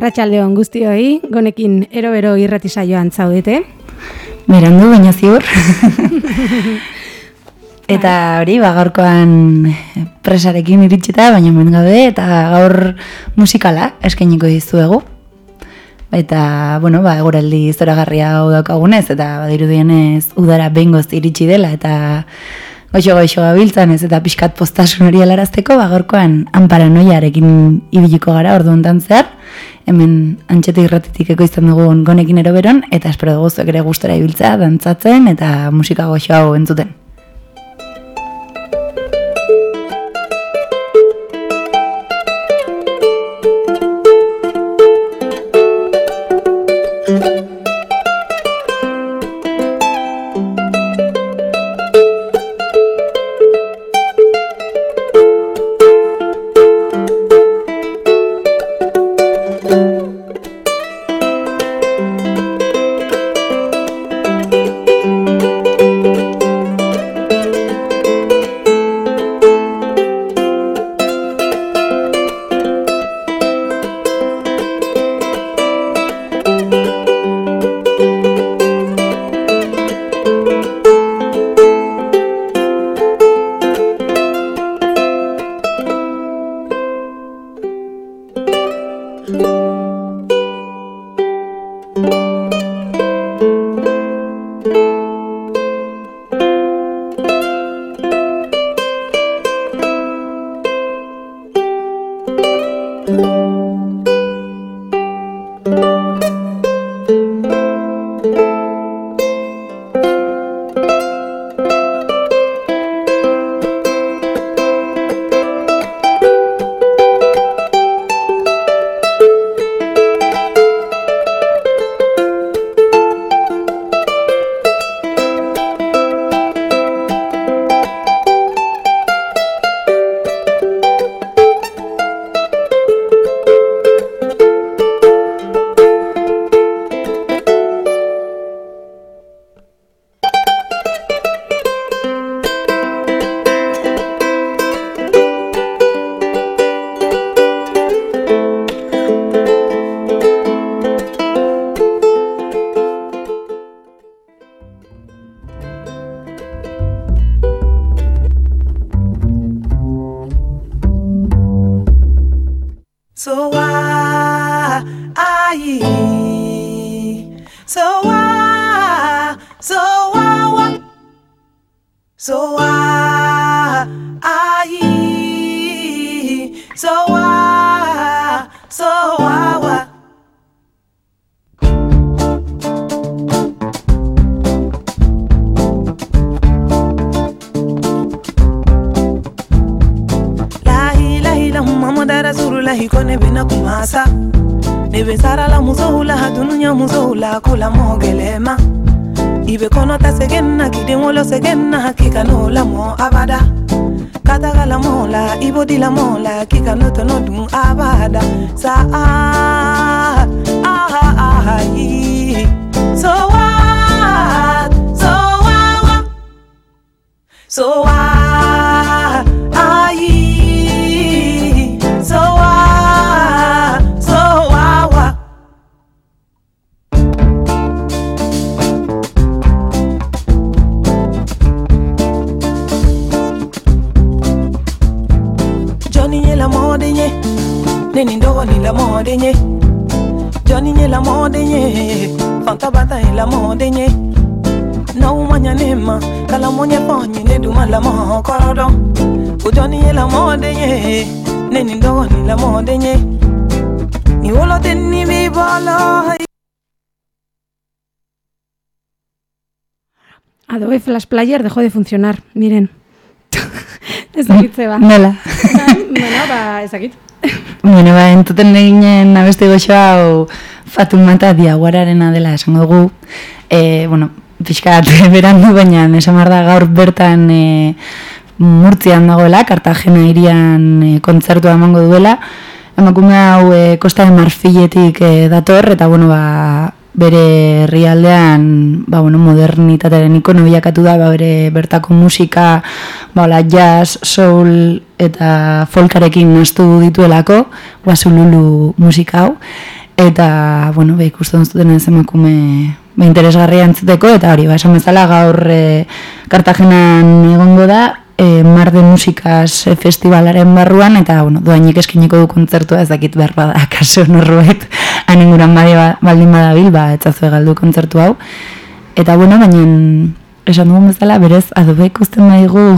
Arratxaldeon guztioi, gonekin ero-bero irratisaioan zaudete. Berandu, baina ziur. eta hori, ba, gaurkoan presarekin iritsita, baina men gabe, eta gaur musikala eskainiko dizuegu. Eta, bueno, ba, eguraldi zoragarria hau daukagunez, eta badirudienez udara behingoz iritsi dela, eta goxo goxo gabiltzan ez, eta pixkat postasun hori alarazteko, ba, gaurkoan anparanoiarekin ibiliko gara, ordu ontan zehar, hemen antxetik irratitik ekoizten dugu gonekin eroberon, eta espero dugu ere gustora ibiltzea, dantzatzen, eta musika goxo hau entzuten. So I, I, so wa. Johnny ye la mode ye, nini ndogo ni la mode ye. Johnny ye la mode ye, fanta bata ye la mode ye. Na umanya nema Kala monye ponye ne duma la mo korodo O Johnny nye la mode nye Neni ndogo ni la mode nye Ni wolo teni mi bolo Adobe Flash Player dejó de funcionar, miren. ez dakit zeba. Nola. Bueno, ba, ez dakit. bueno, ba, entuten eginen abeste goxo hau Fatumata diaguararena dela esango dugu. E, bueno, pixkat berandu baina esamar da gaur bertan e, murtzian dagoela, Kartagena irian e, kontzertua emango duela. Emakume hau e, Costa de Marfilletik e, dator, eta bueno, ba, bere herrialdean ba, bueno, modernitatearen ikono bilakatu da, ba, bere bertako musika, ba, la, jazz, soul eta folkarekin nastu dituelako, guazululu musika hau. Eta, bueno, ba, ikusten zuten ez emakume ba, interesgarria entzuteko, eta hori, ba, esan bezala gaur e, Kartagenan egongo da, e, Mar de Musikaz e, festivalaren barruan, eta, bueno, doainik eskiniko du kontzertua, ez dakit behar bada, kaso norroet, aninguran badia baldin badabil, ba, etzazue galdu kontzertu hau. Eta, bueno, baina, esan dugun bezala, berez, adobe ikusten daigu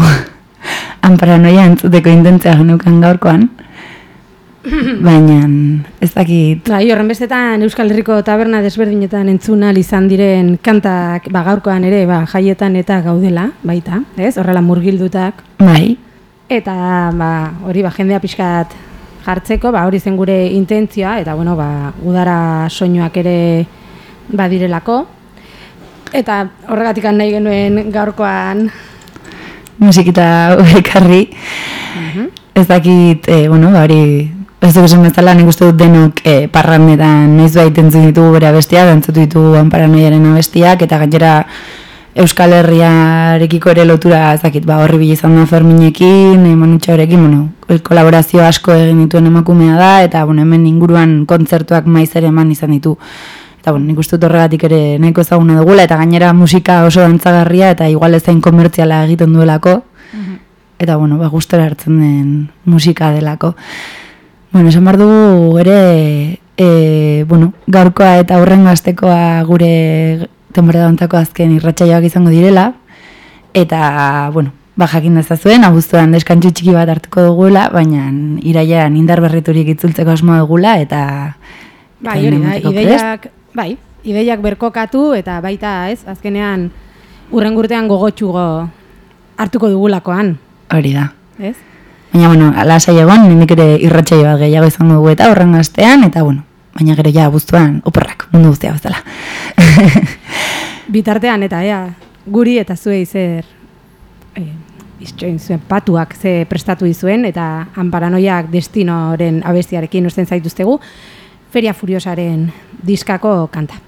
anparanoia entzuteko intentzia genukan gaurkoan, baina, ez dakit, Bai, horren bestetan Euskal Herriko taberna desberdinetan entzun ahal izan diren kantak ba, gaurkoan ere ba, jaietan eta gaudela, baita, ez? Horrela murgildutak. bai, Eta ba, hori ba, jendea pixkat jartzeko, ba, hori zen gure intentzioa, eta bueno, ba, udara soinuak ere badirelako. Eta horregatik nahi genuen gaurkoan musikita ekarri. Ez dakit, e, bueno, ba, hori, ez duk esan bezala, nik uste dut denok e, parrandetan noiz bait entzun ditugu bere abestiak, entzutu ditugu anparanoiaren abestiak, eta gainera Euskal Herriarekiko ere lotura, ez dakit, ba, horri bila izan da Ferminekin, e, Manutxaorekin, bueno, e, kolaborazio asko egin dituen emakumea da, eta, bueno, hemen inguruan kontzertuak maiz ere eman izan ditu. Eta, bueno, nik uste dut horregatik ere nahiko ezaguna dugula, eta gainera musika oso dantzagarria, eta igual ez zain komertziala egiten duelako, eta bueno, ba, gustora hartzen den musika delako. Bueno, esan behar dugu ere, e, bueno, gaurkoa eta horren gaztekoa gure temporada ontako azken irratsaioak izango direla, eta, bueno, ba, jakin dezazuen, abuztuan deskantxu txiki bat hartuko dugula, baina iraian indar berriturik itzultzeko asmoa dugula, eta... Bai, hori da, prest. ideiak, bai, ideiak berkokatu eta baita, ez, azkenean urrengurtean gogotxugo hartuko dugulakoan, Hori da. ez? Baina, bueno, lasai egon, nindik ere irratsaio bat gehiago izango dugu eta horren gaztean, eta, bueno, baina gero ja abuztuan oporrak, mundu guztia bezala. Bitartean eta ea, guri eta zuei zer e, iztxoin zuen patuak ze prestatu dizuen eta anparanoiak destinoren abestiarekin usten zaituztegu, Feria Furiosaren diskako kanta.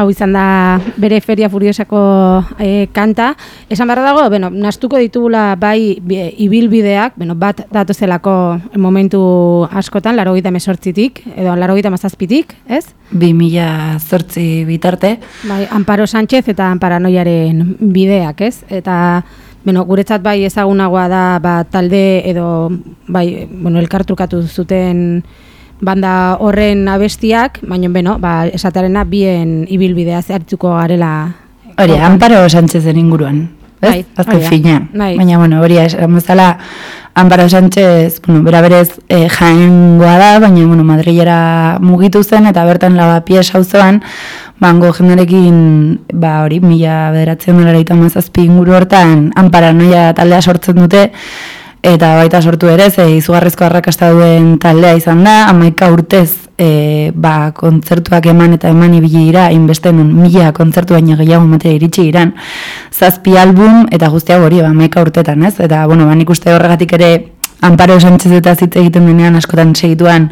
Hau izan da bere Feria Furiosako e, kanta. Esan behar dago, bueno, nastuko ditugula bai bi- ibilbideak, bueno, bat datozelako momentu askotan, laro gita mesortzitik, edo laro gita mazazpitik, ez? 2000 zortzi bitarte. Bai, Amparo Sánchez eta Amparanoiaren bideak, ez? Eta, bueno, guretzat bai ezagunagoa da, ba, talde edo, bai, bueno, elkartrukatu zuten banda horren abestiak, baina, beno, ba, esatarena bien ibilbidea zehartuko garela. Hori, Amparo Sánchezen inguruan. Ez? Bai, Azken finean. Bai. Baina, bueno, hori esan bezala, Amparo Sánchez, bueno, bera berez e, jaengoa da, baina, bueno, Madrilera mugitu zen, eta bertan lavapies auzoan, bango jenderekin, ba, hori, mila bederatzen dela mazazpi inguru hortan, Amparanoia taldea sortzen dute, eta baita sortu ere, ze izugarrizko arrakasta duen taldea izan da, amaika urtez e, ba, kontzertuak eman eta eman ibili dira, hainbeste nun mila kontzertu baina gehiago matera iritsi iran, zazpi album eta guztia hori, ba, amaika urtetan, ez? Eta, bueno, ba, nik uste horregatik ere Amparo Sánchez eta zitze egiten denean askotan segituan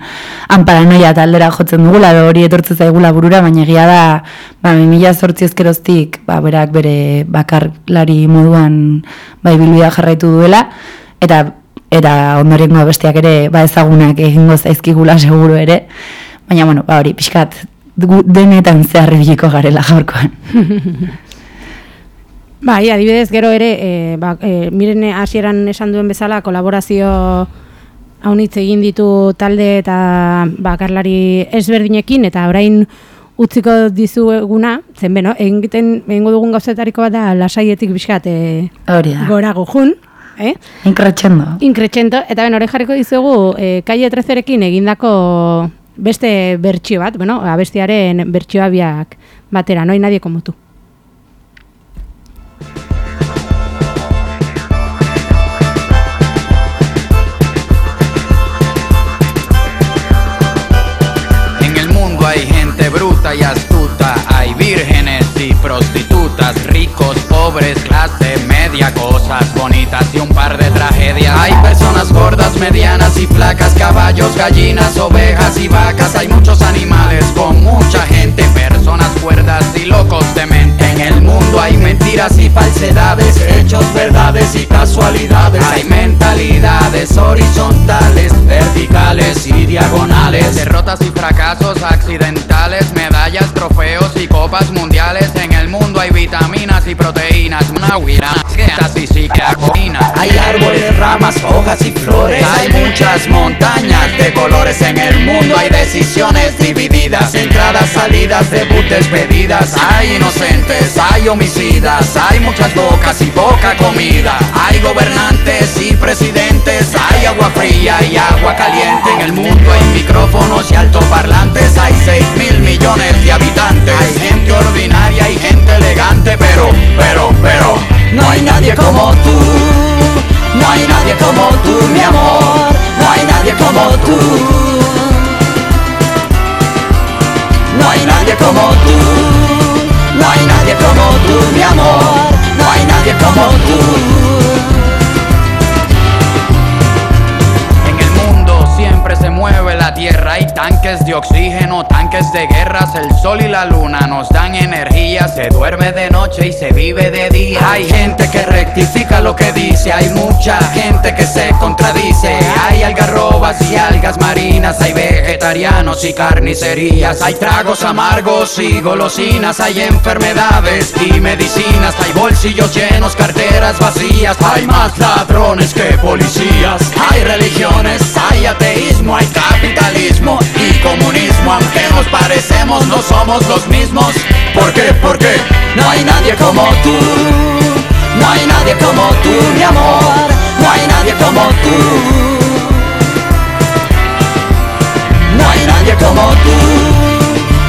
Amparanoia taldera jotzen dugula, edo hori etortze zaigula burura, baina egia da, ba, 2000 zortzi ezkeroztik, ba, berak bere bakarlari moduan, ba, ibilbidea jarraitu duela, eta eta ondorengo besteak ere ba ezagunak egingo zaizkigula seguru ere. Baina bueno, ba hori pixkat denetan zehar ibiliko garela gaurkoan. Bai, adibidez, gero ere, e, ba, e, miren hasieran esan duen bezala, kolaborazio haunitz egin ditu talde eta bakarlari ezberdinekin, eta orain utziko dizueguna, zen beno, egiten egingo dugun gauzetariko bat da lasaietik bizkat e, Hori da. gora gujun, eh? Inkratxendo. Increcento, eta ben, horre jarriko dizuegu, e, Kaie 13rekin egindako beste bertsio bat, bueno, abestiaren bertsioa biak batera, no hay nadie como tú. En el mundo hay gente bruta y astuta, hay vírgenes y prostitutas, ricos, pobres, clase media, cosas bonitas y un par de tragedias. Hay personas gordas, medianas y flacas, caballos, gallinas, ovejas y vacas, hay muchos animales con mucha gente, personas cuerdas y locos de mente. En el mundo hay mentiras y falsedades, hechos, verdades y casualidades. Hay mentalidades horizontales, verticales y diagonales. Derrotas y fracasos accidentales, medallas, trofeos y copas mundiales. En el mundo hay vitaminas y proteínas, y. Hay árboles, ramas, hojas y flores. Hay muchas montañas de colores en el mundo. Hay decisiones divididas, entradas, salidas, debut, despedidas. Hay inocentes, hay homicidas. Hay muchas bocas y poca comida. Hay gobernantes y presidentes. Hay agua fría y agua caliente. En el mundo hay micrófonos y altoparlantes. Hay 6 mil millones de habitantes. Hay gente ordinaria y gente elegante. Pero, pero, pero, no hay nadie como tú. No hay nadie como tú, mi amor. No hay nadie como tú. No hay nadie como tú. No hay nadie como tú, mi amor. No hay nadie como tú. Se mueve la tierra, hay tanques de oxígeno, tanques de guerras, el sol y la luna nos dan energía, se duerme de noche y se vive de día. Hay gente que rectifica lo que dice, hay mucha gente que se contradice, hay algarrobas y algas marinas, hay vegetarianos y carnicerías, hay tragos amargos y golosinas, hay enfermedades y medicinas, hay bolsillos llenos, carteras vacías, hay más ladrones que policías, hay religiones, hay ateísmo, hay capitalismo y comunismo, aunque nos parecemos no somos los mismos. ¿Por qué? Porque no hay nadie como tú, no hay nadie como tú, mi amor, no hay nadie como tú. No hay nadie como tú,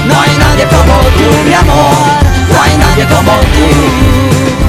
no hay nadie como tú, mi amor, no hay nadie como tú.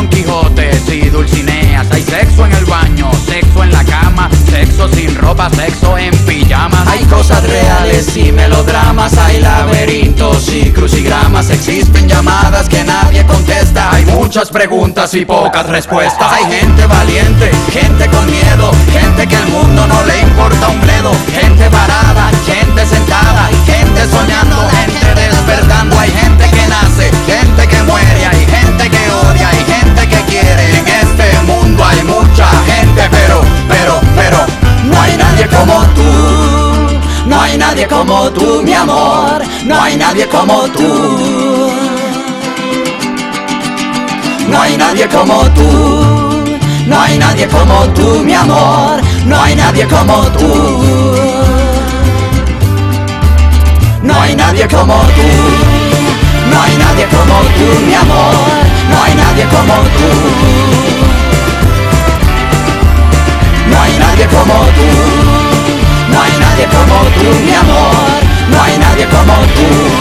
Don Quijotes y Dulcineas, hay sexo en el baño, sexo en la cama, sexo sin ropa, sexo en pijamas. Hay cosas reales y melodramas, hay laberintos y crucigramas, existen llamadas que nadie contesta, hay muchas preguntas y pocas respuestas. Hay gente valiente, gente con miedo, gente que el mundo no le importa un bledo. Gente parada, gente sentada, gente soñando, gente despertando. Hay gente que nace, gente que muere, hay gente que odia, hay gente que quiere. En este mundo hay mucha gente, pero, pero, pero, no hay nadie como tú. No hay nadie como tú, mi amor. No hay nadie como tú. No hay nadie como tú. No hay nadie como tú, mi amor. No hay nadie como tú. No hay nadie como tú. No hay nadie como tú, mi amor. No hay nadie como tú. No hay nadie como tú. No hay nadie como tú, mi amor. No hay nadie como tú.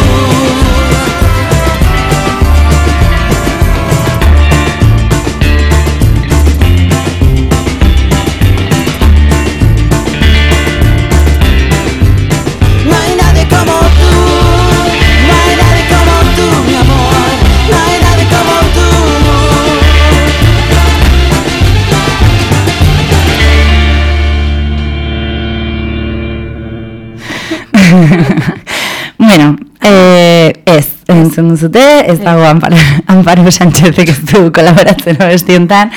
Entzun duzute, ez dago Amparo, Amparo Sánchezek ez du kolaboratzen abesti honetan.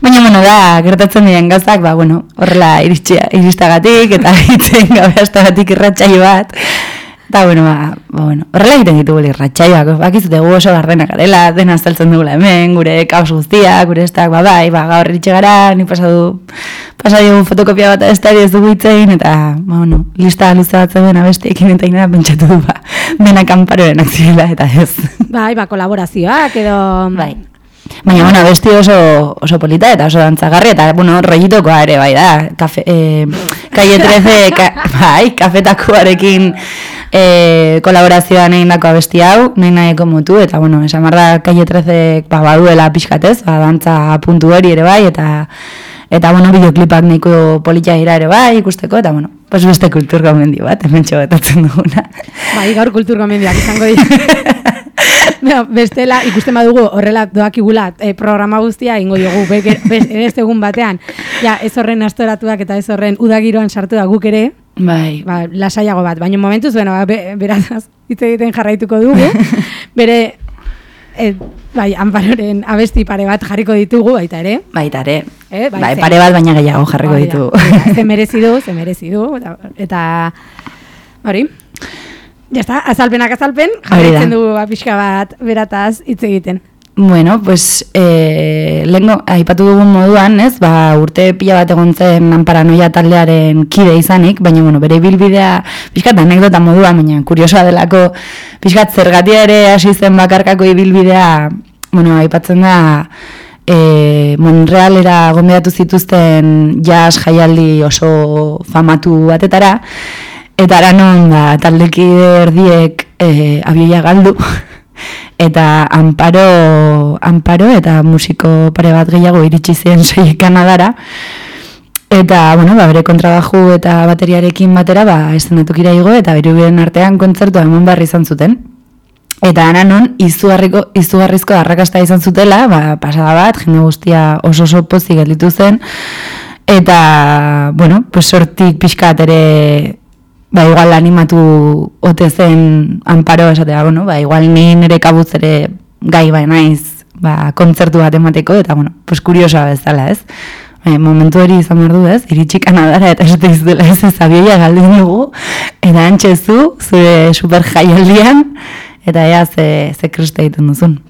Baina, bueno, da, gertatzen diren gauzak, ba, bueno, horrela iristagatik, eta itzen gabe astagatik irratxai bat. Eta, bueno, ba, ba, bueno, horrela egiten ditugu irratxaioak, bakizute gu oso gardenak garela, dena azaltzen dugula hemen, gure kaos guztiak, gure estak, ba, bai, ba, gaur iritxe gara, ni pasadu, pasadu fotokopia bat ez ez dugu itzein, eta, ba, bueno, lista luze bat zeuden abestiekin eta inera pentsatu du, ba, denak anparorenak zirela, eta ez. Bai, ba, kolaborazioak edo... Bai. Baina, bueno, abesti oso, oso polita eta oso dantzagarri, eta, bueno, rollitokoa ere, bai, da, kafe, eh, kaie 13, ka, bai, kafetakuarekin eh, kolaborazioan egin dako abesti hau, nahi nahi komotu, eta, bueno, esan barra, kaie 13, ba, baduela pixkatez, ba, dantza puntu hori ere bai, eta, eta, bueno, bideoklipak nahiko polita dira ere bai, ikusteko, eta, bueno, pues beste kultur gomendio bat, hemen txobetatzen duguna. Bai, gaur kultur gomendiak izango dira. No, bestela, ikusten badugu horrela doakigula e, programa guztia ingo diogu be, be, beste egun batean. Ja, ez horren astoratuak eta ez horren udagiroan sartu da guk ere, Bai, ba, lasaiago bat. Baina momentuz, bueno, ba, be, beraz, hitz egiten jarraituko dugu. Bere, e, bai, anparoren abesti pare bat jarriko ditugu, baita ere. baita ere. Eh, bai, bai, pare bat baina gehiago jarriko da, ditugu. Ze merezi du, ze merezi du, eta hori, ja está, azalpenak azalpen, jarraitzen dugu ba, pixka bat berataz hitz egiten. Bueno, pues eh, lehenko, aipatu dugun moduan, ez, ba, urte pila bat egon zen Anparanoia taldearen kide izanik, baina, bueno, bere bilbidea, pixkat anekdota moduan, baina kuriosoa delako, pixkat zergatia ere hasi zen bakarkako ibilbidea, bueno, aipatzen da, e, Monrealera gonbidatu zituzten jazz jaialdi oso famatu batetara, eta aranon, ba, taldekide erdiek e, abioia galdu, eta amparo, amparo eta musiko pare bat gehiago iritsi ziren sei Kanadara. Eta, bueno, ba, bere kontrabaju eta bateriarekin batera, ba, estenatukira igo, eta bere biren artean kontzertua eman barri izan zuten. Eta ananon, izugarriko, izugarrizko arrakasta izan zutela, ba, pasada bat, jende guztia oso oso pozik gelditu zen, eta, bueno, pues sortik pixkat ere, ba, igual animatu ote zen amparo esatea, bueno, ba, igual ni nire kabuz ere gai bai naiz, ba, kontzertu bat emateko, eta, bueno, pues kuriosoa bezala, ez? E, momentu hori izan behar du, ez? Iritsi Kanadara eta esate izudela ez ez abioia galdin dugu, eta antxezu, zure super jaialdian, eta ea ze, ze kriste egiten duzun.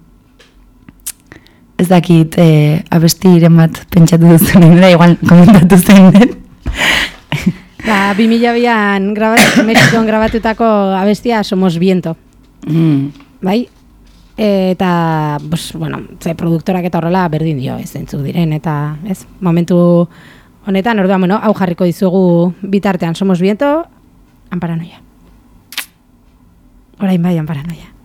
Ez dakit e, abestiren bat pentsatu duzun, nire igual komentatu zein den. Ba, 2002an grabat, Mexikon grabatutako abestia Somos Viento, Mm. bai? Eta, pues, bueno, ze produktorak eta horrela berdin dio, ez entzuk diren, eta, ez, momentu honetan, orduan, bueno, hau jarriko dizugu bitartean Somos Viento, Anparanoia. Orain bai, Anparanoia.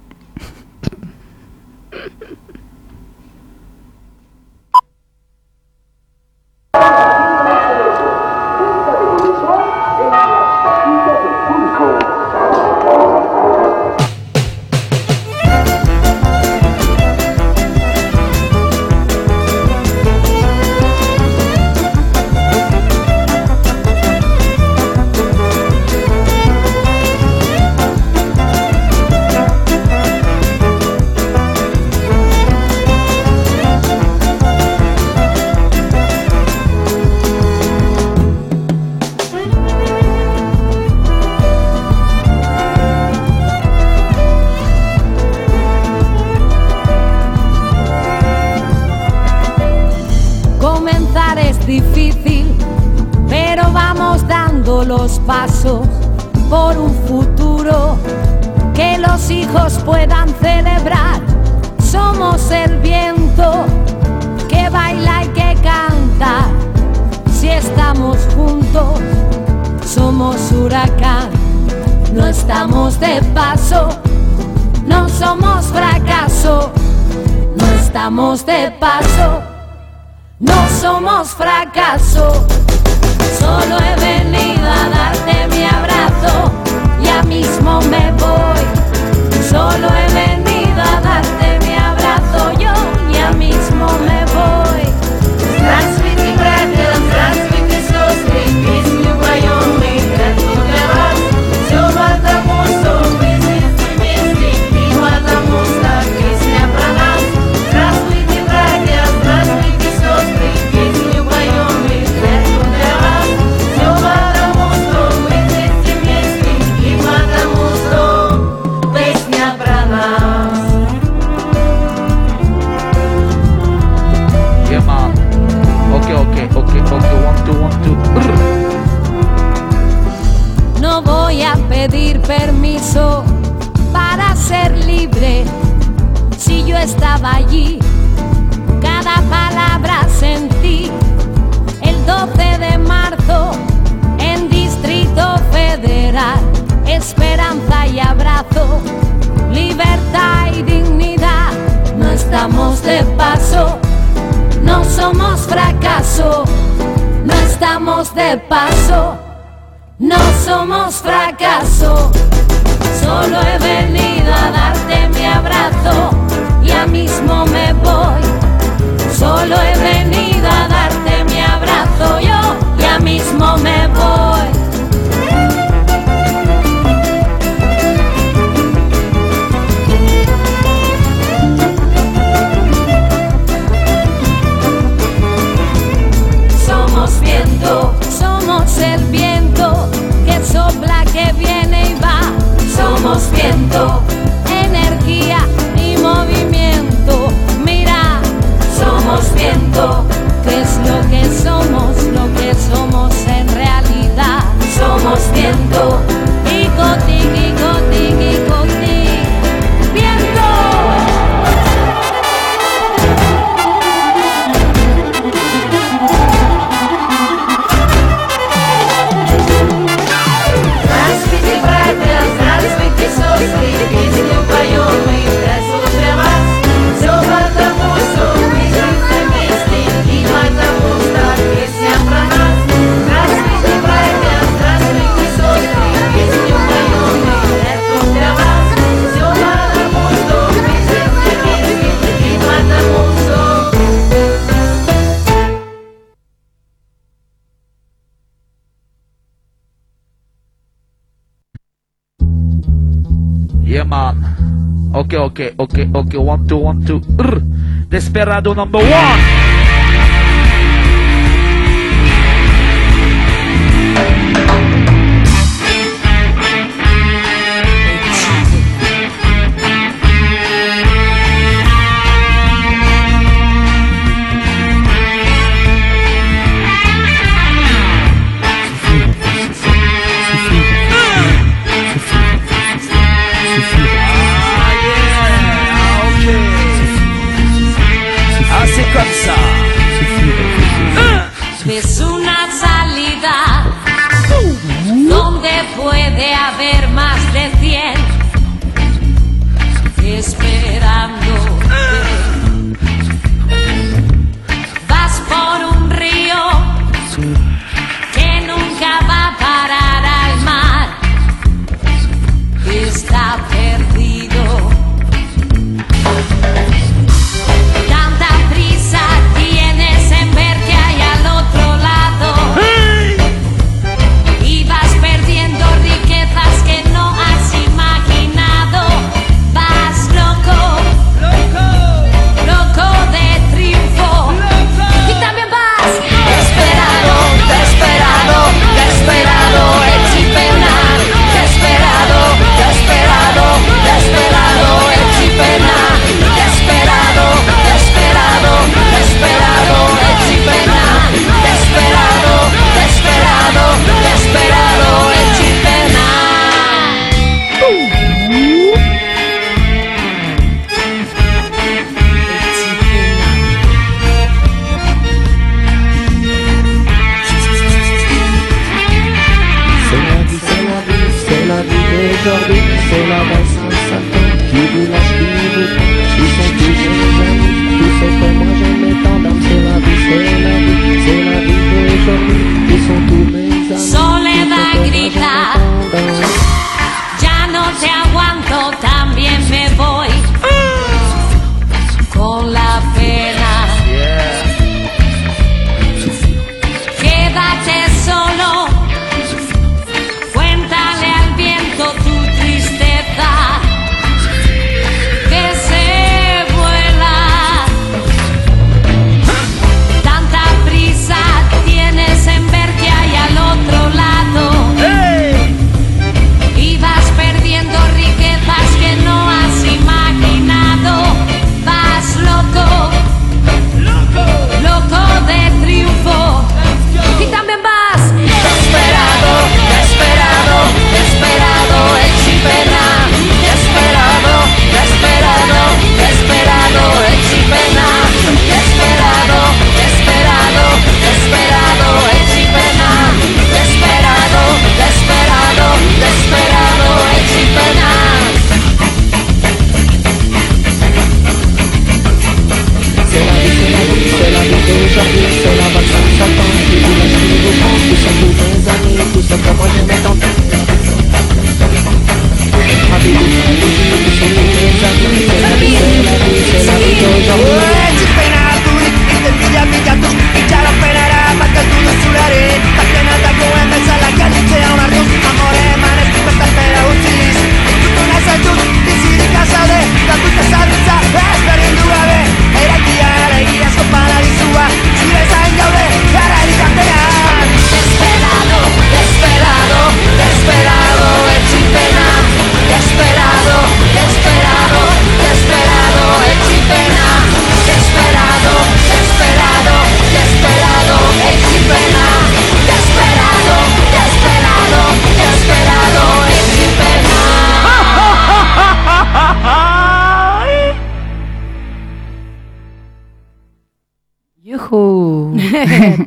oke oke oke oke one two one two. Rr. Desperado number one.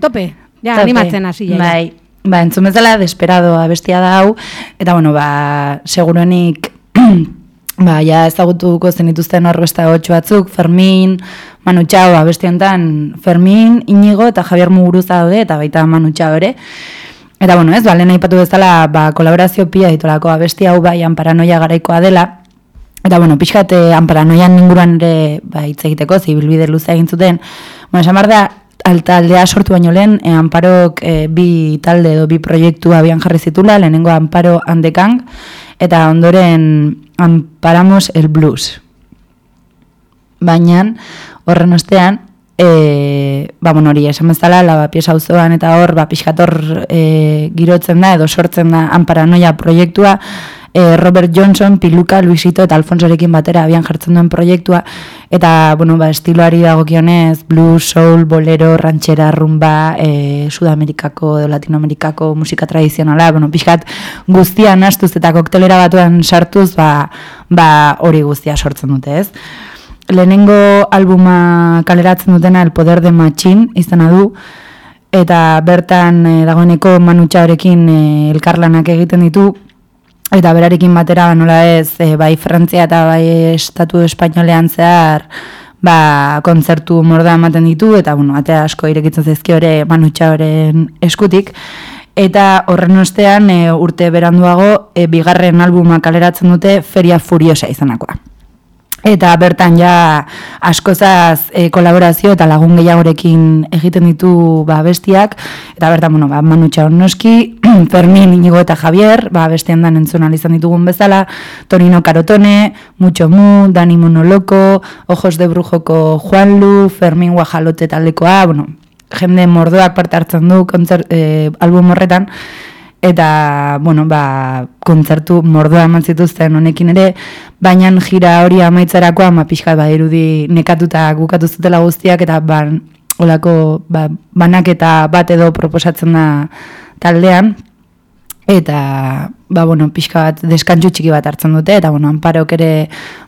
Tope, ja, Tope. animatzen hasi ja. Bai, ba, entzun bezala desperado abestia da hau, eta bueno, ba, seguruenik, ba, ja ezagutuko zenituzten hor beste hotxo batzuk, Fermin, Manu Txao, abesti honetan, Fermin, Inigo eta Javier Muguruza daude, eta baita Manu Txao ere. Eta bueno, ez, ba, lehen aipatu bezala, ba, kolaborazio pia ditolako abesti hau baian paranoia garaikoa dela, Eta, bueno, pixkat, eh, anparanoian inguruan ere, ba, hitz egiteko, zibilbide luze egin zuten. Bueno, esan da, taldea sortu baino lehen, eh, Amparok eh, bi talde edo bi proiektu abian jarri zitula, lehenengo Amparo Andekang, eta ondoren Amparamos el Blues. Baina, horren ostean, e, ba, bueno, hori, esan bezala, laba piesa auzoan eta hor, ba, pixkator e, girotzen da, edo sortzen da Amparanoia proiektua, e, Robert Johnson, Piluka, Luisito eta Alfonsorekin batera abian jartzen duen proiektua, eta, bueno, ba, estiloari dagokionez, blues, soul, bolero, ranchera, rumba, e, Sudamerikako edo Latinoamerikako musika tradizionala, bueno, pixkat guztia nastuz eta koktelera batuan sartuz, ba, ba hori guztia sortzen dute, ez? Lehenengo albuma kaleratzen dutena El Poder de Machine izena du, eta bertan e, dagoeneko manutxaorekin e, elkarlanak egiten ditu, eta berarekin batera nola ez, e, bai Frantzia eta bai Estatu Espainolean zehar, ba, kontzertu morda ematen ditu, eta bueno, atea asko irekitzen zaizki ore manutxaoren eskutik, Eta horren ostean e, urte beranduago e, bigarren albuma kaleratzen dute Feria Furiosa izanakoa. Eta bertan ja askozaz e, kolaborazio eta lagun gehiagorekin egiten ditu ba, bestiak. Eta bertan, bueno, ba, Manu Txaon noski, Fermin, Inigo eta Javier, ba, bestian dan entzun izan ditugun bezala, Torino Carotone, Mucho Mu, Dani Monoloko, Ojos de Brujoko Juanlu, Fermin Guajalote taldekoa, bueno, jende mordoak parte hartzen du kontzert, e, album horretan, eta, bueno, ba, kontzertu mordoa eman zituzten honekin ere, baina jira hori amaitzerakoa, ma pixka ba, irudi nekatuta gukatu zutela guztiak, eta ba, olako ba, banaketa bat edo proposatzen da taldean, eta ba, bueno, pixka bat deskantxu txiki bat hartzen dute, eta bueno, anparok ere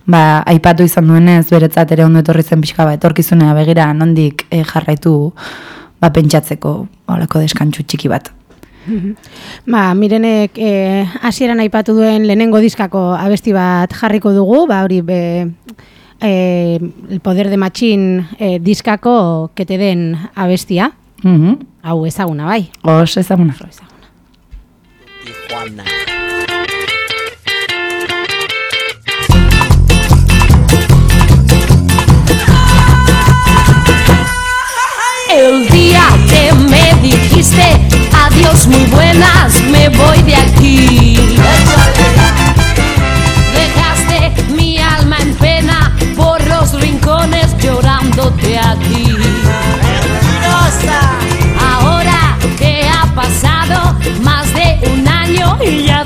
ba, aipatu izan duenez, beretzat ere ondo etorri zen pixka bat, etorkizunea begira nondik eh, jarraitu ba, pentsatzeko olako deskantxu txiki bat. Ba, mirenek eh, hasieran aipatu duen lehenengo diskako abesti bat jarriko dugu, ba, hori be, eh, El Poder de Matxin eh, diskako kete den abestia, Mhm. hau ezaguna bai. Oso ezaguna. Oso ezaguna. El día que me dijiste adiós muy buenas, me voy de aquí. Dejaste mi alma en pena por los rincones llorándote a ti. Ahora que ha pasado más de un año y ya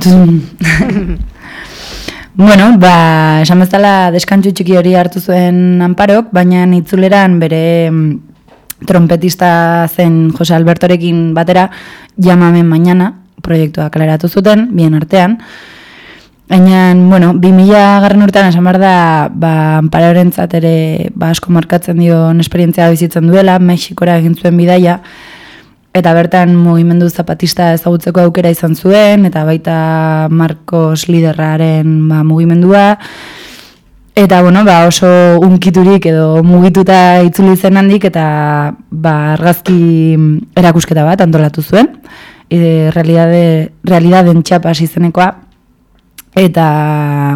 bueno, ba, esan bezala deskantzu txiki hori hartu zuen Amparok, baina itzuleran bere mm, trompetista zen Jose Albertorekin batera Llamamen Mañana proiektua kaleratu zuten, bien artean. Baina, bueno, 2000 garren urtean esan behar da, ba, Amparorentzat ere ba, asko markatzen dion esperientzia bizitzen duela, Mexikora egin zuen bidaia, eta bertan mugimendu zapatista ezagutzeko aukera izan zuen, eta baita Marcos liderraren ba, mugimendua, Eta, bueno, ba, oso unkiturik edo mugituta itzuli zen handik, eta ba, argazki erakusketa bat antolatu zuen. E, realidade, realidaden txapas izenekoa. Eta,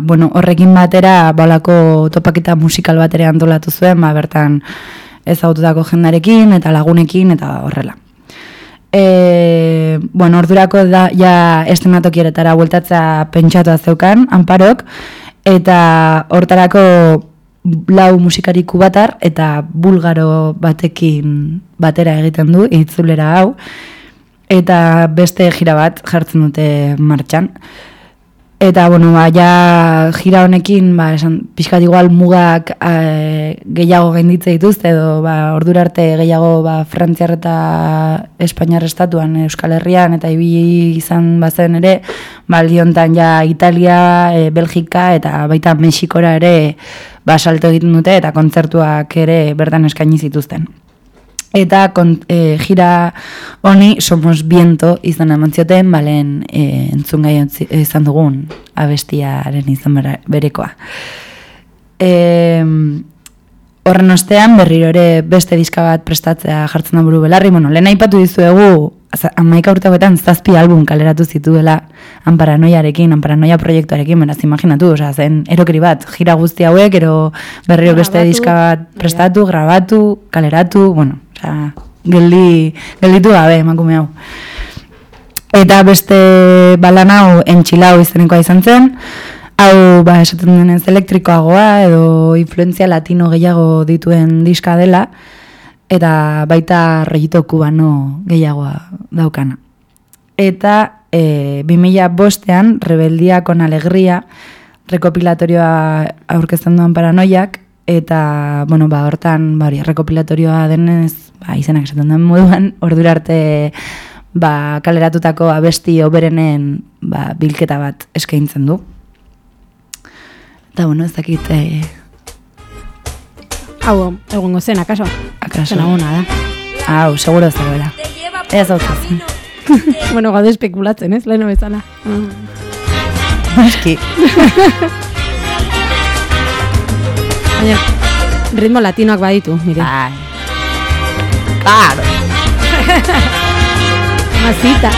bueno, horrekin batera, balako topaketa musikal bat ere antolatu zuen, ba, bertan ezagututako jendarekin eta lagunekin eta horrela. E, bueno, ordurako da, ja estenatokieretara bueltatza pentsatua zeukan, anparok, eta hortarako lau musikari kubatar eta bulgaro batekin batera egiten du itzulera hau, eta beste gira bat jartzen dute martxan. Eta, bueno, ba, ja gira honekin, ba, esan, pixkat igual mugak e, gehiago gainditze dituzte, edo, ba, ordura arte gehiago, ba, Frantziar eta Espainiar estatuan, Euskal Herrian, eta ibili izan bazen ere, ba, liontan ja Italia, e, Belgika, eta baita Mexikora ere, ba, salto egiten dute, eta kontzertuak ere bertan eskaini zituzten. Eta kon, e, gira honi Somos Viento izan eman zioten, balen e, entzun gai ontzi- izan dugun abestiaren izan berekoa. E, horren ostean berriro ere beste diska bat prestatzea jartzen da buru belarri, bueno, lehen aipatu dizuegu amaika urte hauetan zazpi album kaleratu zituela anparanoiarekin, anparanoia proiektuarekin, beraz, imaginatu, osea, zen erokeri bat, jira guzti hauek, ero berriro beste diska bat prestatu, grabatu, kaleratu, bueno, osea, geldi, gelditu gabe, emakume hau. Eta beste balan hau entxilau izenekoa izan zen, hau ba, esaten denez elektrikoagoa edo influentzia latino gehiago dituen diska dela, eta baita rollito kubano gehiagoa daukana. Eta e, 2000 bostean, Rebeldia con Alegria, rekopilatorioa aurkezten duen paranoiak, eta, bueno, ba, hortan, ba, hori, rekopilatorioa denez, ba, izenak esaten duen moduan, ordura arte, ba, kaleratutako abesti oberenen, ba, bilketa bat eskaintzen du. Eta, bueno, ez dakit, eh, Hau, egongo zen, akaso? akaso. Zen aguna da. Hau, seguro ez dagoela. Ez daukazen. bueno, gaude espekulatzen, ez? Leheno bezala. Mm. Eski. Baina, ritmo latinoak baditu, mire. Ai. Claro. Masita.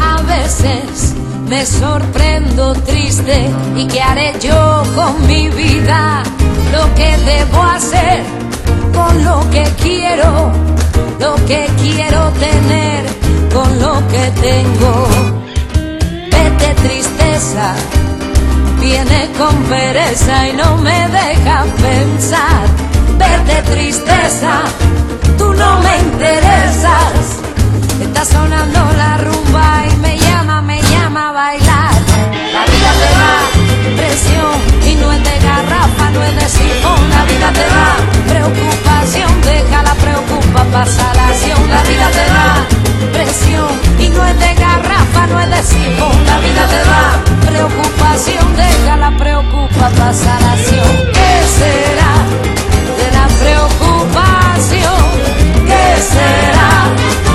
A veces me sorprendo triste y qué haré yo con mi vida, lo que debo hacer con lo que quiero, lo que quiero tener con lo que tengo. Vete tristeza, viene con pereza y no me deja pensar. Vete tristeza, tú no me interesas. Está sonando la rumba y me llama, me llama a bailar. La vida te da presión y no es de garrafa, no es de sifón. La vida te da preocupación, deja la preocupa, pasa la acción. La vida te da presión y no es de garrafa, no es de sifón. La vida te da preocupación, deja la preocupa, acción. ¿Qué será de la preocupación? ¿Qué será?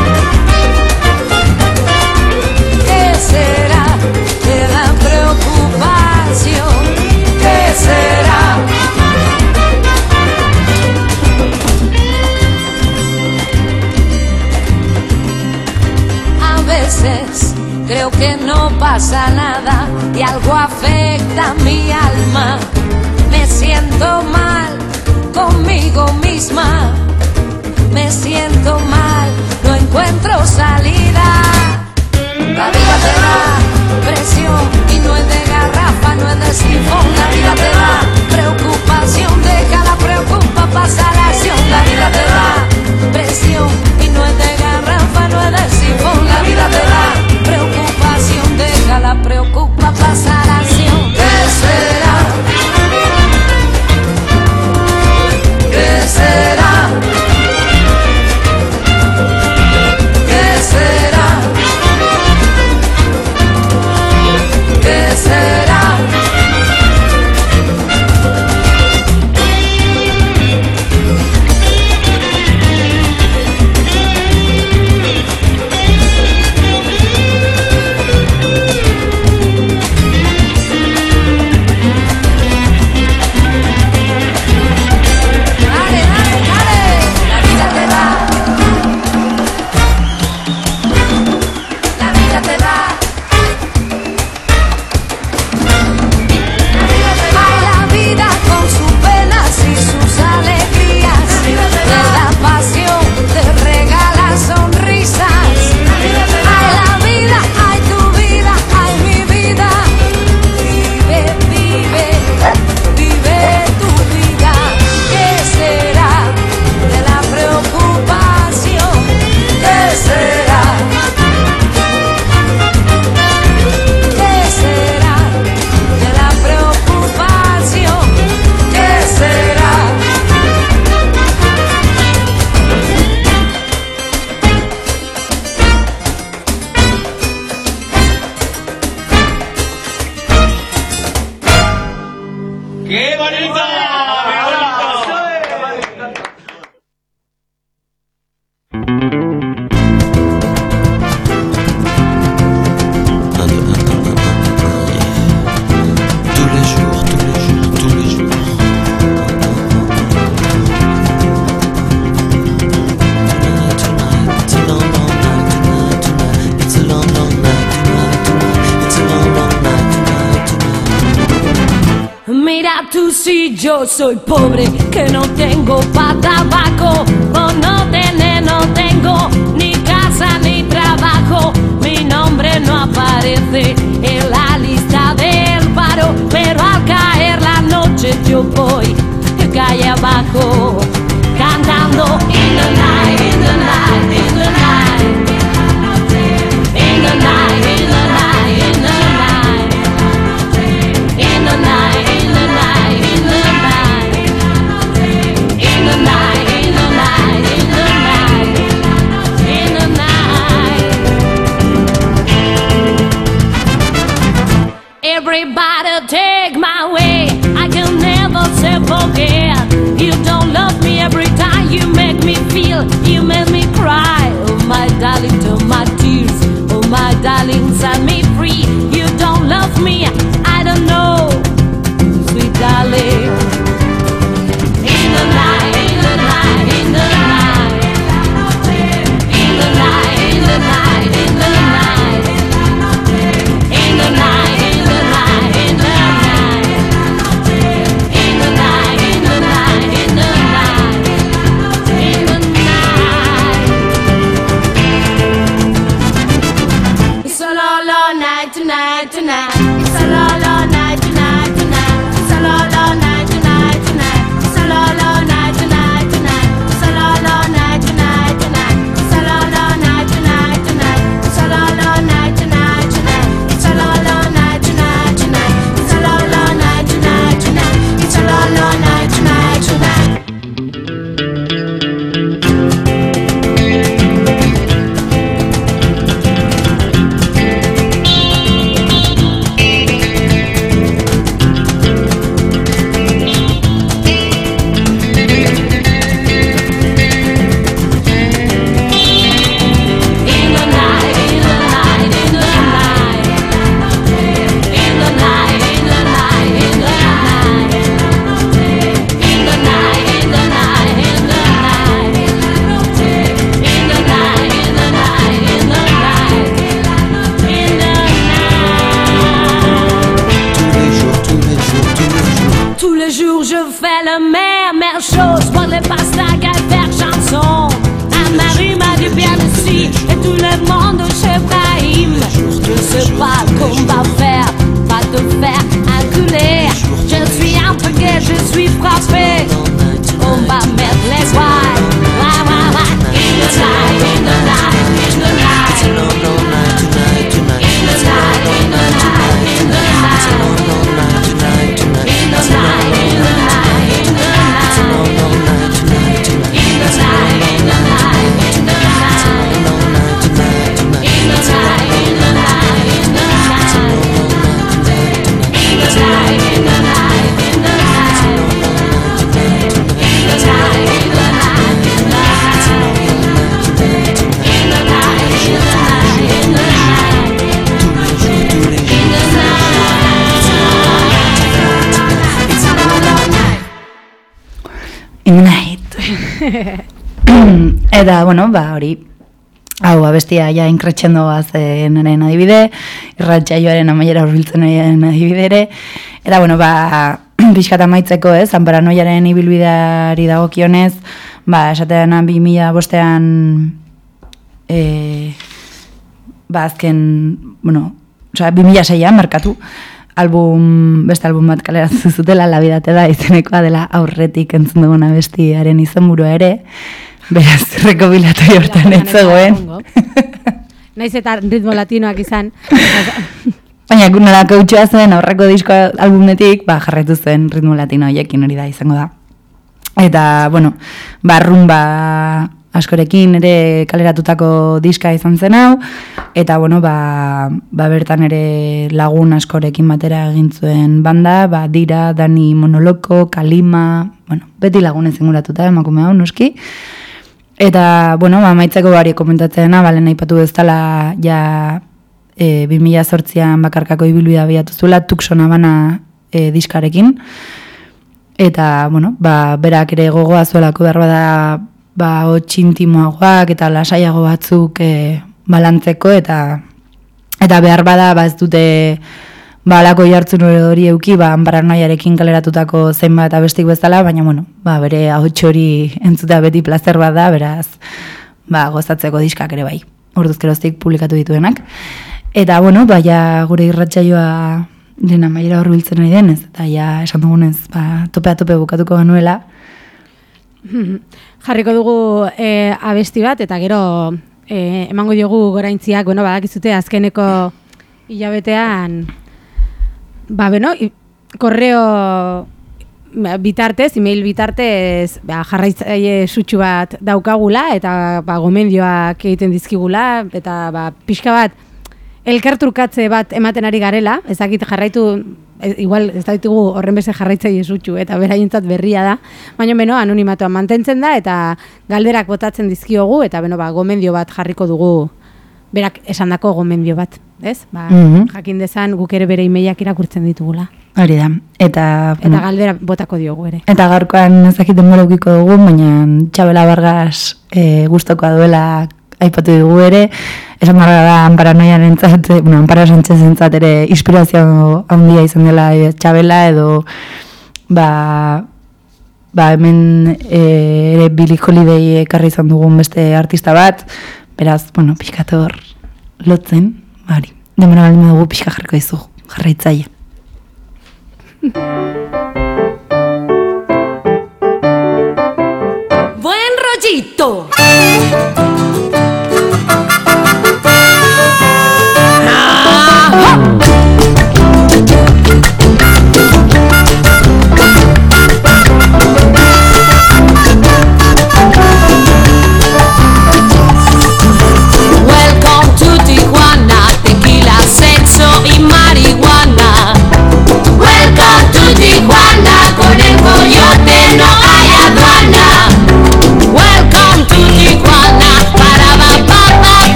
Pasa nada y algo afecta mi alma. Me siento mal conmigo misma. Me siento mal, no encuentro salida. La vida te da presión y no es de garrafa, no es de sifón. La vida te da preocupación, deja la preocupa, pasa la acción. La vida te da presión Yo soy pobre, que no tengo pa' tabaco, por oh, no tener, no tengo ni casa ni trabajo, mi nombre no aparece. eta, bueno, ba, hori, hau, abestia ja inkretxendo bazenaren eh, adibide, irratxa joaren amaiera urbiltzen adibide ere, eta, bueno, ba, pixkata amaitzeko, eh, zanparanoiaren ibilbideari dagokionez, ba, esatean, bi mila bostean, e, ba, azken, bueno, oza, bi mila seian, markatu, album, beste album bat kalera zutela, labidate da, izenekoa dela aurretik entzun duguna bestiaren izenburua ere, Beraz, rekobilatu hortan ez zegoen. Naiz eta ritmo latinoak izan. Baina gunalako utxea zen aurreko disko albumetik, ba, jarretu zen ritmo latino hoiekin hori da izango da. Eta, bueno, ba, rumba askorekin ere kaleratutako diska izan zen hau, eta bueno, ba, ba bertan ere lagun askorekin batera egin zuen banda, ba, dira, Dani Monoloko, Kalima, bueno, beti lagunez inguratuta emakume hau, noski, Eta, bueno, ba, amaitzeko bari komentatzena, balen aipatu bezala, ja, e, 2008an bakarkako ibilbidea biatu zuela, Tucson bana e, diskarekin. Eta, bueno, ba, berak ere gogoa zuelako behar bada, ba, otxintimoagoak eta lasaiago batzuk e, balantzeko, eta, eta behar bada, ba, ez dute, ba, alako jartzen hori euki, ba, paranoiarekin kaleratutako zenbat abestik bezala, baina, bueno, ba, bere ahots hori entzutea beti plazer bat da, beraz, ba, gozatzeko diskak ere bai, orduzkeroztik publikatu dituenak. Eta, bueno, ba, ja, gure irratsaioa dena maiera horbiltzen nahi denez, eta ja, esan dugunez, ba, topea tope bukatuko genuela, Jarriko dugu e, abesti bat, eta gero e, emango diogu goraintziak, bueno, badakizute azkeneko hilabetean, ba, bueno, korreo ba, bitartez, email bitartez, ba, jarraitzaile sutsu bat daukagula, eta ba, gomendioak egiten dizkigula, eta ba, pixka bat, elkartrukatze bat ematen ari garela, ezakit jarraitu, e, igual ez ditugu horren beste jarraitzaile sutsu, eta beraientzat berria da, baina beno, anonimatoa mantentzen da, eta galderak botatzen dizkiogu, eta beno, ba, gomendio bat jarriko dugu, berak esandako gomendio bat, ez? Ba, Mhm. Jakin dezan guk ere bere imeiak irakurtzen ditugula. hori da. Eta, Eta galdera botako diogu ere. Eta gaurkoan ezakit denbora ukiko dugu, baina Txabela Vargas e, gustokoa duela aipatu dugu ere, esan barra da Amparanoian entzat, bueno, Ampara Sánchez entzat ere inspirazio handia izan dela e, Txabela edo ba, ba hemen e, ere Billy Holiday ekarri izan dugun beste artista bat, beraz, bueno, pixkator lotzen, bari, denbora baldin dugu pixka jarriko dizu, jarraitzaile. Buen rollito. Welcome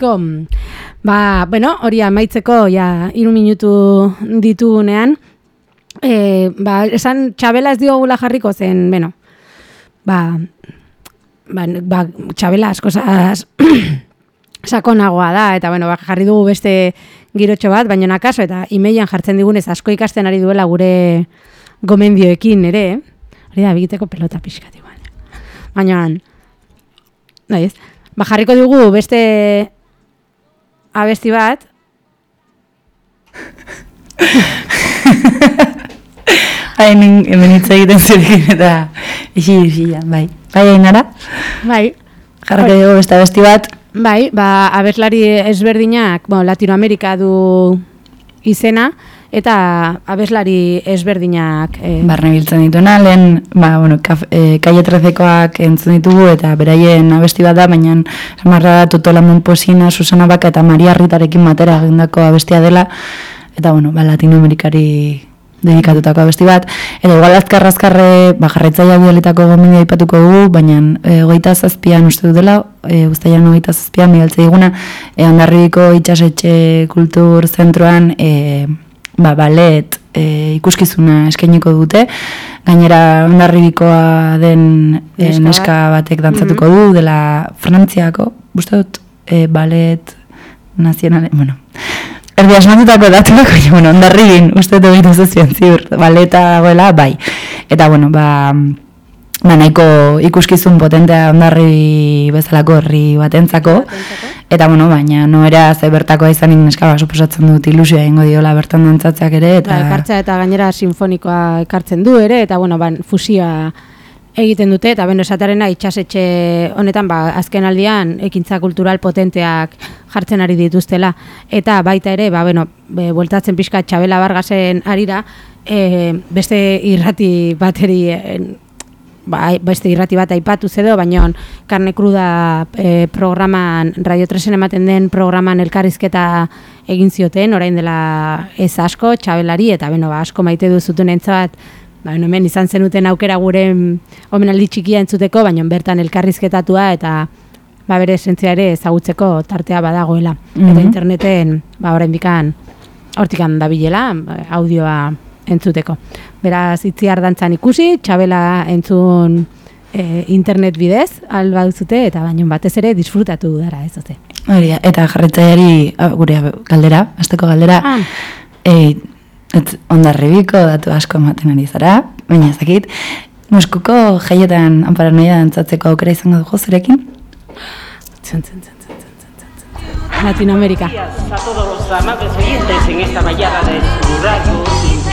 Welcome. Ba, bueno, hori amaitzeko ja hiru minutu ditugunean. E, ba, esan Txabela ez diogula jarriko zen, bueno, ba, ba, ba Txabela asko sakonagoa da, eta bueno, ba, jarri dugu beste girotxo bat, baina nakaso, eta imeian jartzen digunez asko ikasten ari duela gure gomendioekin ere, eh? hori da, bigiteko pelota pixkat igual. Baina, nahi ez, ba, jarriko dugu beste abesti bat, Hain hemen hitz egiten zurekin eta isi isi bai. Bai, ainara, Bai, jarrake dugu beste besti bat, bai, ba, abeslari ezberdinak, bueno, Latinoamerika du izena, eta abeslari ezberdinak eh, barne biltzen dituena, lehen, ba, bueno, kaf, e, kaie trezekoak entzun ditugu eta beraien abesti bat da, baina samarra da Totola Monposina, Susana Baka eta Maria Ritarekin batera egindako abestia dela, eta bueno, ba, Latinoamerikari dedikatutako abesti bat, eta igual azkar azkarre, ba, jarraitzaia bioletako gomendia aipatuko dugu, baina e, hogeita zazpian uste dut e, hogeita zazpian, migaltze diguna, e, ondarribiko itxasetxe kultur zentroan, e, ba, balet e, ikuskizuna eskainiko dute, gainera ondarribikoa den e, Neska bat. neska batek dantzatuko du, dela Frantziako, uste dut, e, balet nazionale, bueno, erdi asmatutako datuak, baina, bueno, ondarribin, uste dut zuzien ziur, baleta dagoela, bai. Eta, bueno, ba, ba nahiko ikuskizun potentea ondarri bezalako herri batentzako. Eta, bueno, baina no era ze bertakoa izanik neska, ba, suposatzen dut ilusioa egingo diola bertan dantzatzeak ere, eta... Ba, ekartzea eta gainera sinfonikoa ekartzen du ere, eta bueno, ban, fusioa egiten dute, eta beno esatarena itxasetxe honetan, ba, azken aldian, ekintza kultural potenteak jartzen ari dituztela, eta baita ere, ba, bueno, be, bueltatzen pixka Txabela Bargasen arira, e, beste irrati bateri, en, ba, beste irrati bat aipatu edo, baina karne kruda e, programan, Radio 3 ematen den programan elkarrizketa egin zioten, orain dela ez asko, txabelari, eta beno, ba, asko maite duzuten entzat, ba, beno, hemen izan zenuten aukera gure omenaldi txikia entzuteko, baina bertan elkarrizketatua eta ba, bere esentzia ere ezagutzeko tartea badagoela. Eta Mhm. interneten, ba, orain bikan, hortikan dabilela, audioa entzuteko. Beraz, itziar dantzan ikusi, txabela entzun e, internet bidez, alba duzute, eta baino batez ere disfrutatu dara ez ote. Hori eta jarretzaiari ah, gure galdera, asteko galdera, Ah. e, ez ondarribiko datu asko ematen ari zara, baina ez dakit, Moskuko jaietan anparanoia dantzatzeko aukera izango dugu zurekin? Tzun, tzun, tzun. Latinoamérica. Gracias a todos los amables oyentes en esta mañana de su radio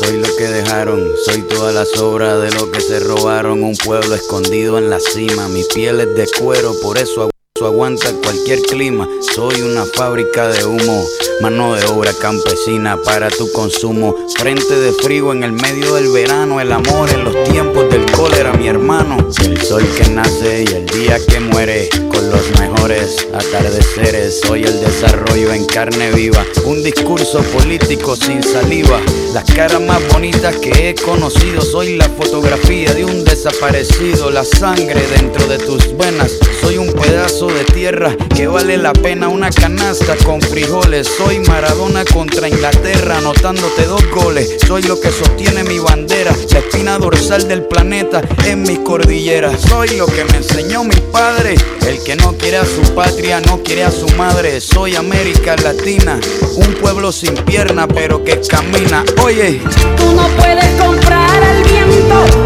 soy lo que dejaron, soy toda la sobra de lo que se robaron. Un pueblo escondido en la cima, mi piel es de cuero, por eso aguanta cualquier clima. Soy una fábrica de humo, mano de obra campesina para tu consumo. Frente de frío en el medio del verano, el amor en los tiempos del cólera, mi hermano. El sol que nace y el día que muere, con los mejores atardeceres. Soy el desarrollo en carne viva, un discurso político sin saliva. Las caras más bonitas que he conocido, soy la fotografía de un desaparecido. La sangre dentro de tus venas, soy un pedazo de tierra que vale la pena una canasta con frijoles. Soy Maradona contra Inglaterra, anotándote dos goles. Soy lo que sostiene mi bandera, la espina dorsal del planeta en mis cordilleras. Soy lo que me enseñó mi padre, el que no quiere a su patria, no quiere a su madre. Soy América Latina, un pueblo sin pierna pero que camina. Oye, Tú no puedes comprar al viento